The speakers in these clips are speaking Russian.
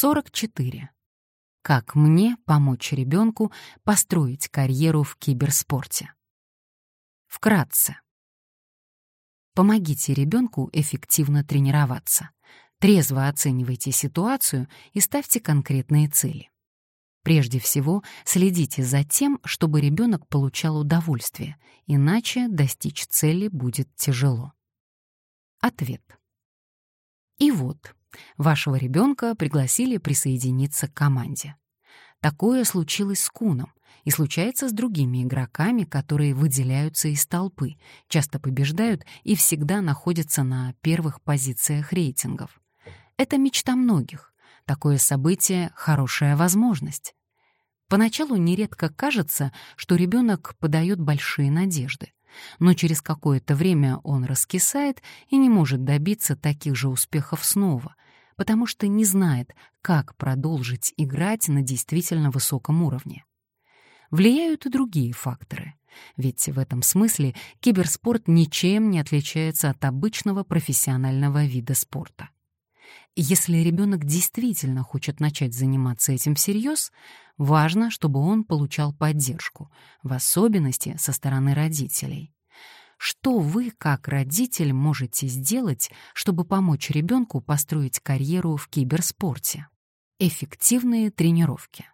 44. Как мне помочь ребенку построить карьеру в киберспорте? Вкратце. Помогите ребенку эффективно тренироваться. Трезво оценивайте ситуацию и ставьте конкретные цели. Прежде всего, следите за тем, чтобы ребенок получал удовольствие, иначе достичь цели будет тяжело. Ответ. И вот, Вашего ребенка пригласили присоединиться к команде. Такое случилось с Куном и случается с другими игроками, которые выделяются из толпы, часто побеждают и всегда находятся на первых позициях рейтингов. Это мечта многих. Такое событие — хорошая возможность. Поначалу нередко кажется, что ребенок подает большие надежды но через какое-то время он раскисает и не может добиться таких же успехов снова, потому что не знает, как продолжить играть на действительно высоком уровне. Влияют и другие факторы, ведь в этом смысле киберспорт ничем не отличается от обычного профессионального вида спорта. Если ребенок действительно хочет начать заниматься этим всерьез, важно, чтобы он получал поддержку, в особенности со стороны родителей. Что вы, как родитель, можете сделать, чтобы помочь ребенку построить карьеру в киберспорте? Эффективные тренировки.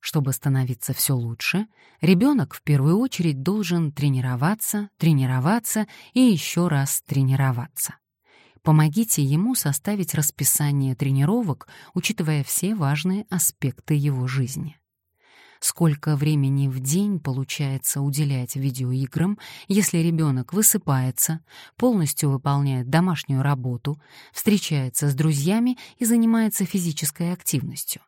Чтобы становиться все лучше, ребенок в первую очередь должен тренироваться, тренироваться и еще раз тренироваться. Помогите ему составить расписание тренировок, учитывая все важные аспекты его жизни. Сколько времени в день получается уделять видеоиграм, если ребенок высыпается, полностью выполняет домашнюю работу, встречается с друзьями и занимается физической активностью?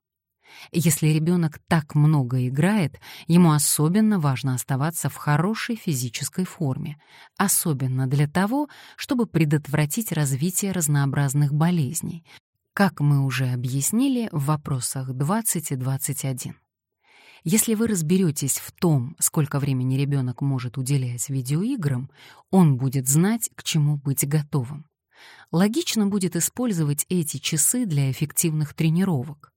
Если ребенок так много играет, ему особенно важно оставаться в хорошей физической форме, особенно для того, чтобы предотвратить развитие разнообразных болезней, как мы уже объяснили в вопросах 20 и 21. Если вы разберетесь в том, сколько времени ребенок может уделять видеоиграм, он будет знать, к чему быть готовым. Логично будет использовать эти часы для эффективных тренировок.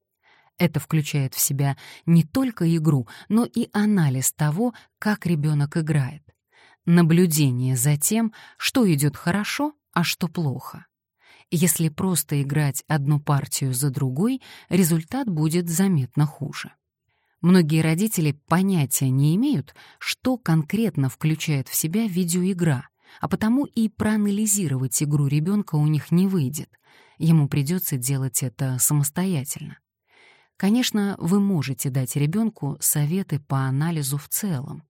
Это включает в себя не только игру, но и анализ того, как ребенок играет. Наблюдение за тем, что идет хорошо, а что плохо. Если просто играть одну партию за другой, результат будет заметно хуже. Многие родители понятия не имеют, что конкретно включает в себя видеоигра, а потому и проанализировать игру ребенка у них не выйдет. Ему придется делать это самостоятельно. Конечно, вы можете дать ребенку советы по анализу в целом.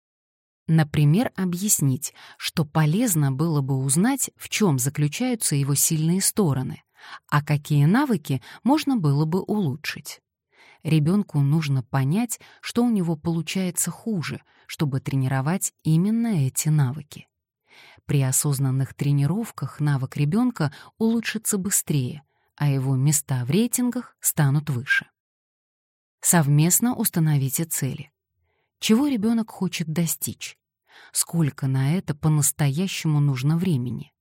Например, объяснить, что полезно было бы узнать, в чем заключаются его сильные стороны, а какие навыки можно было бы улучшить. Ребенку нужно понять, что у него получается хуже, чтобы тренировать именно эти навыки. При осознанных тренировках навык ребенка улучшится быстрее, а его места в рейтингах станут выше. Совместно установите цели. Чего ребенок хочет достичь? Сколько на это по-настоящему нужно времени?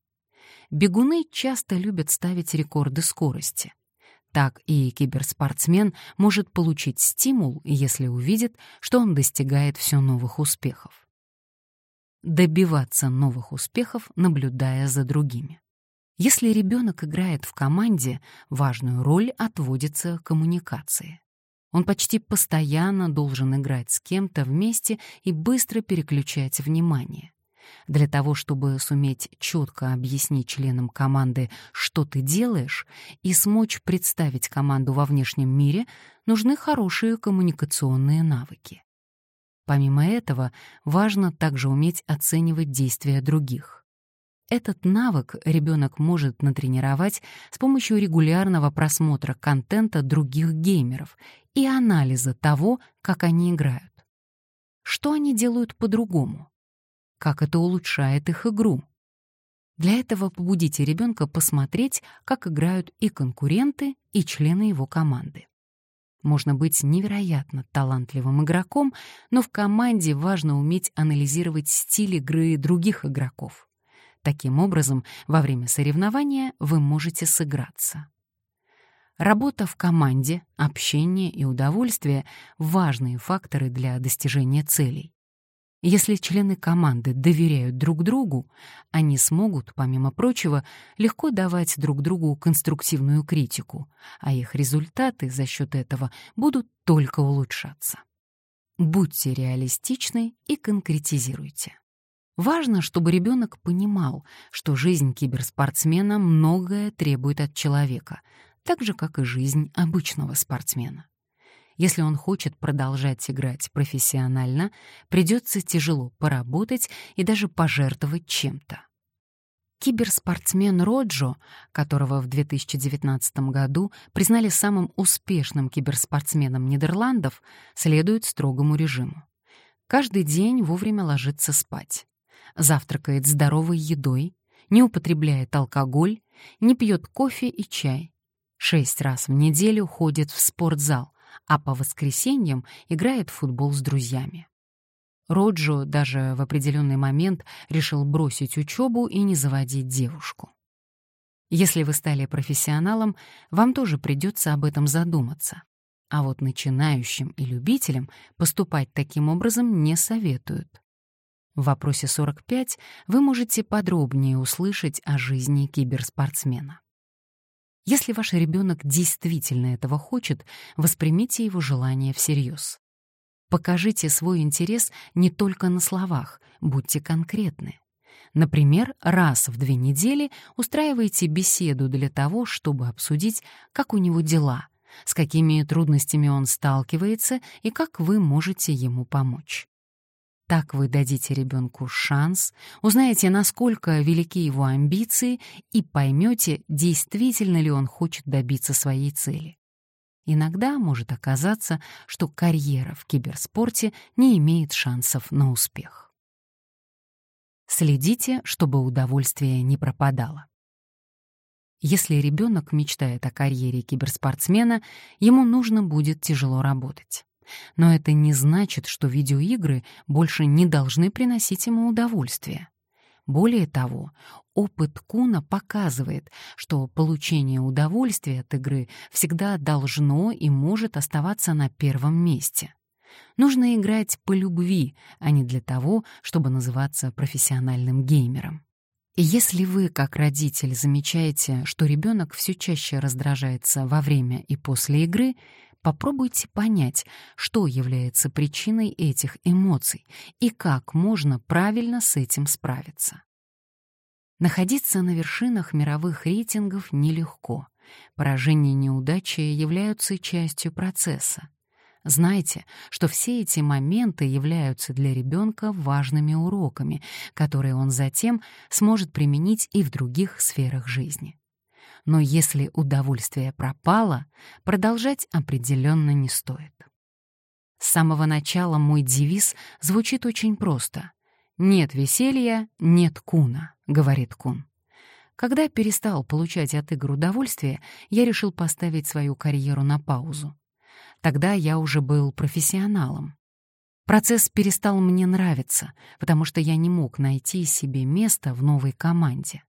Бегуны часто любят ставить рекорды скорости. Так и киберспортсмен может получить стимул, если увидит, что он достигает все новых успехов. Добиваться новых успехов, наблюдая за другими. Если ребенок играет в команде, важную роль отводится коммуникации. Он почти постоянно должен играть с кем-то вместе и быстро переключать внимание. Для того, чтобы суметь четко объяснить членам команды, что ты делаешь, и смочь представить команду во внешнем мире, нужны хорошие коммуникационные навыки. Помимо этого, важно также уметь оценивать действия других. Этот навык ребенок может натренировать с помощью регулярного просмотра контента других геймеров и анализа того, как они играют. Что они делают по-другому? Как это улучшает их игру? Для этого побудите ребенка посмотреть, как играют и конкуренты, и члены его команды. Можно быть невероятно талантливым игроком, но в команде важно уметь анализировать стиль игры других игроков. Таким образом, во время соревнования вы можете сыграться. Работа в команде, общение и удовольствие — важные факторы для достижения целей. Если члены команды доверяют друг другу, они смогут, помимо прочего, легко давать друг другу конструктивную критику, а их результаты за счет этого будут только улучшаться. Будьте реалистичны и конкретизируйте. Важно, чтобы ребенок понимал, что жизнь киберспортсмена многое требует от человека, так же, как и жизнь обычного спортсмена. Если он хочет продолжать играть профессионально, придется тяжело поработать и даже пожертвовать чем-то. Киберспортсмен Роджо, которого в 2019 году признали самым успешным киберспортсменом Нидерландов, следует строгому режиму. Каждый день вовремя ложится спать. Завтракает здоровой едой, не употребляет алкоголь, не пьет кофе и чай. Шесть раз в неделю ходит в спортзал, а по воскресеньям играет в футбол с друзьями. Роджо даже в определенный момент решил бросить учебу и не заводить девушку. Если вы стали профессионалом, вам тоже придется об этом задуматься. А вот начинающим и любителям поступать таким образом не советуют. В вопросе 45 вы можете подробнее услышать о жизни киберспортсмена. Если ваш ребенок действительно этого хочет, воспримите его желание всерьез. Покажите свой интерес не только на словах, будьте конкретны. Например, раз в две недели устраивайте беседу для того, чтобы обсудить, как у него дела, с какими трудностями он сталкивается и как вы можете ему помочь. Так вы дадите ребенку шанс, узнаете, насколько велики его амбиции и поймете, действительно ли он хочет добиться своей цели. Иногда может оказаться, что карьера в киберспорте не имеет шансов на успех. Следите, чтобы удовольствие не пропадало. Если ребенок мечтает о карьере киберспортсмена, ему нужно будет тяжело работать. Но это не значит, что видеоигры больше не должны приносить ему удовольствие. Более того, опыт Куна показывает, что получение удовольствия от игры всегда должно и может оставаться на первом месте. Нужно играть по любви, а не для того, чтобы называться профессиональным геймером. Если вы, как родитель, замечаете, что ребенок все чаще раздражается во время и после игры, Попробуйте понять, что является причиной этих эмоций и как можно правильно с этим справиться. Находиться на вершинах мировых рейтингов нелегко. Поражения и неудачи являются частью процесса. Знайте, что все эти моменты являются для ребенка важными уроками, которые он затем сможет применить и в других сферах жизни но если удовольствие пропало, продолжать определенно не стоит. С самого начала мой девиз звучит очень просто. «Нет веселья, нет куна», — говорит кун. Когда перестал получать от игр удовольствие, я решил поставить свою карьеру на паузу. Тогда я уже был профессионалом. Процесс перестал мне нравиться, потому что я не мог найти себе место в новой команде.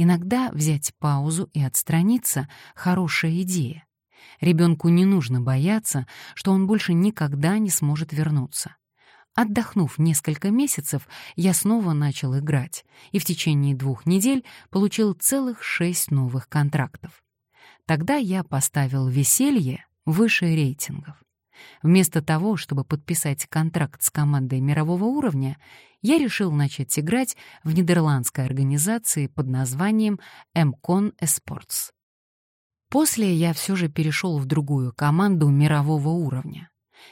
Иногда взять паузу и отстраниться — хорошая идея. Ребенку не нужно бояться, что он больше никогда не сможет вернуться. Отдохнув несколько месяцев, я снова начал играть и в течение двух недель получил целых шесть новых контрактов. Тогда я поставил веселье выше рейтингов. Вместо того, чтобы подписать контракт с командой мирового уровня, я решил начать играть в нидерландской организации под названием MCON Esports. После я все же перешел в другую команду мирового уровня.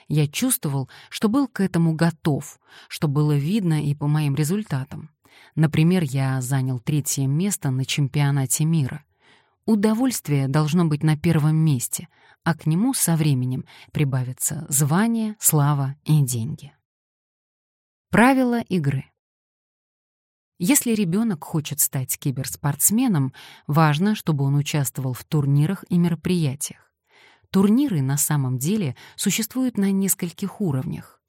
Я чувствовал, что был к этому готов, что было видно и по моим результатам. Например, я занял третье место на чемпионате мира. Удовольствие должно быть на первом месте, а к нему со временем прибавятся звание, слава и деньги. Правила игры. Если ребенок хочет стать киберспортсменом, важно, чтобы он участвовал в турнирах и мероприятиях. Турниры на самом деле существуют на нескольких уровнях.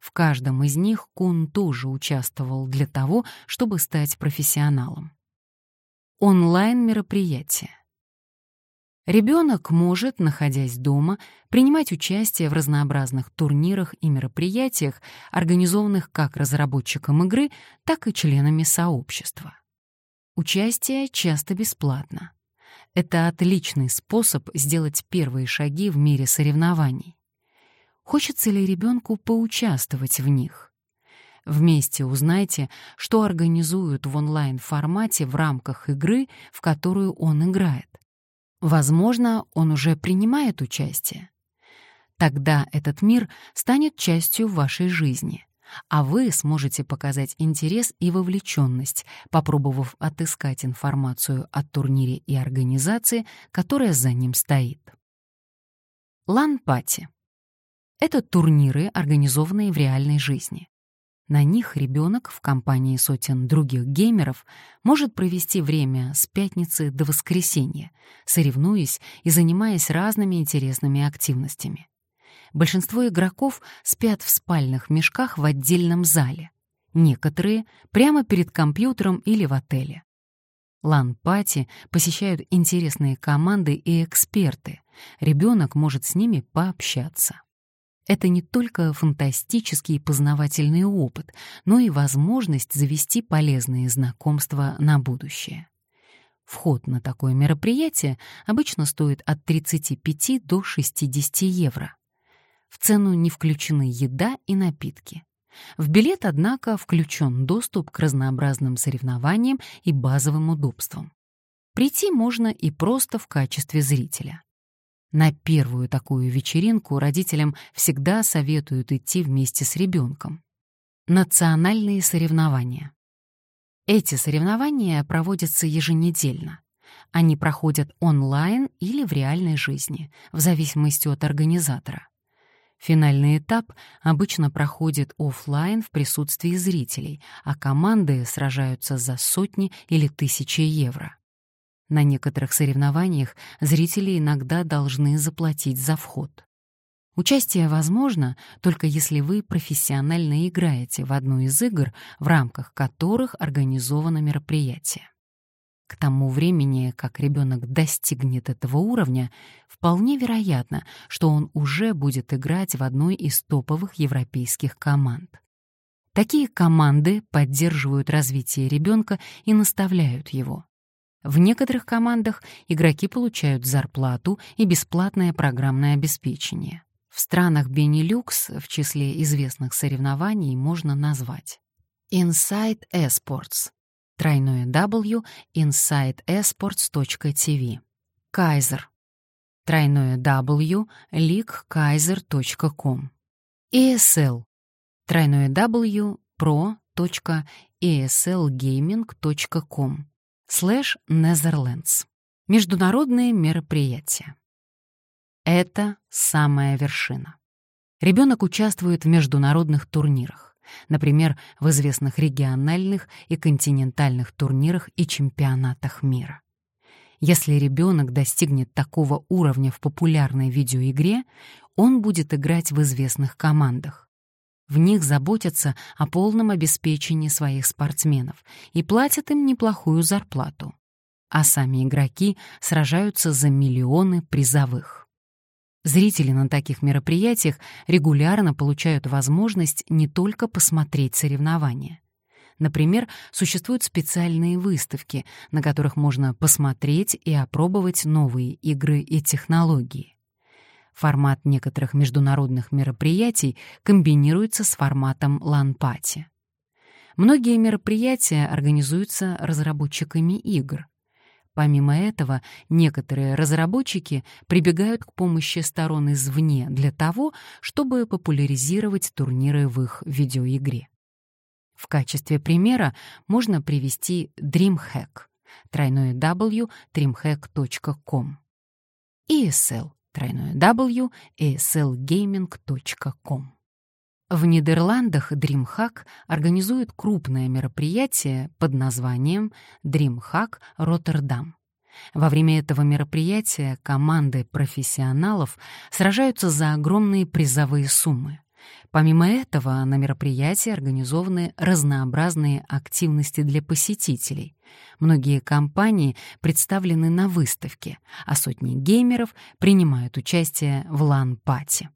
В каждом из них Кун тоже участвовал для того, чтобы стать профессионалом. Онлайн-мероприятия. Ребенок может, находясь дома, принимать участие в разнообразных турнирах и мероприятиях, организованных как разработчиком игры, так и членами сообщества. Участие часто бесплатно. Это отличный способ сделать первые шаги в мире соревнований. Хочется ли ребенку поучаствовать в них? Вместе узнайте, что организуют в онлайн-формате в рамках игры, в которую он играет. Возможно, он уже принимает участие. Тогда этот мир станет частью вашей жизни, а вы сможете показать интерес и вовлеченность, попробовав отыскать информацию о турнире и организации, которая за ним стоит. Лан-пати. Это турниры, организованные в реальной жизни. На них ребенок в компании сотен других геймеров может провести время с пятницы до воскресенья, соревнуясь и занимаясь разными интересными активностями. Большинство игроков спят в спальных мешках в отдельном зале. Некоторые — прямо перед компьютером или в отеле. Лан-пати посещают интересные команды и эксперты. Ребенок может с ними пообщаться. Это не только фантастический познавательный опыт, но и возможность завести полезные знакомства на будущее. Вход на такое мероприятие обычно стоит от 35 до 60 евро. В цену не включены еда и напитки. В билет, однако, включен доступ к разнообразным соревнованиям и базовым удобствам. Прийти можно и просто в качестве зрителя. На первую такую вечеринку родителям всегда советуют идти вместе с ребенком. Национальные соревнования. Эти соревнования проводятся еженедельно. Они проходят онлайн или в реальной жизни, в зависимости от организатора. Финальный этап обычно проходит офлайн в присутствии зрителей, а команды сражаются за сотни или тысячи евро. На некоторых соревнованиях зрители иногда должны заплатить за вход. Участие возможно только если вы профессионально играете в одну из игр, в рамках которых организовано мероприятие. К тому времени, как ребенок достигнет этого уровня, вполне вероятно, что он уже будет играть в одной из топовых европейских команд. Такие команды поддерживают развитие ребенка и наставляют его. В некоторых командах игроки получают зарплату и бесплатное программное обеспечение. В странах Бенилюкс в числе известных соревнований можно назвать Inside Esports, тройное W, insideesports.tv, Kaiser, тройное W, leaguekaiser.com, ESL, тройное W, pro.eslgaming.com, слэш Netherlands. Международные мероприятия. Это самая вершина. Ребенок участвует в международных турнирах, например, в известных региональных и континентальных турнирах и чемпионатах мира. Если ребенок достигнет такого уровня в популярной видеоигре, он будет играть в известных командах. В них заботятся о полном обеспечении своих спортсменов и платят им неплохую зарплату. А сами игроки сражаются за миллионы призовых. Зрители на таких мероприятиях регулярно получают возможность не только посмотреть соревнования. Например, существуют специальные выставки, на которых можно посмотреть и опробовать новые игры и технологии. Формат некоторых международных мероприятий комбинируется с форматом ланпати. Многие мероприятия организуются разработчиками игр. Помимо этого, некоторые разработчики прибегают к помощи сторон извне для того, чтобы популяризировать турниры в их видеоигре. В качестве примера можно привести DreamHack, тройное W, dreamhack.com, ESL, тройное W, eslgaming.com. В Нидерландах DreamHack организует крупное мероприятие под названием DreamHack Роттердам. Во время этого мероприятия команды профессионалов сражаются за огромные призовые суммы. Помимо этого, на мероприятии организованы разнообразные активности для посетителей. Многие компании представлены на выставке, а сотни геймеров принимают участие в LAN-party.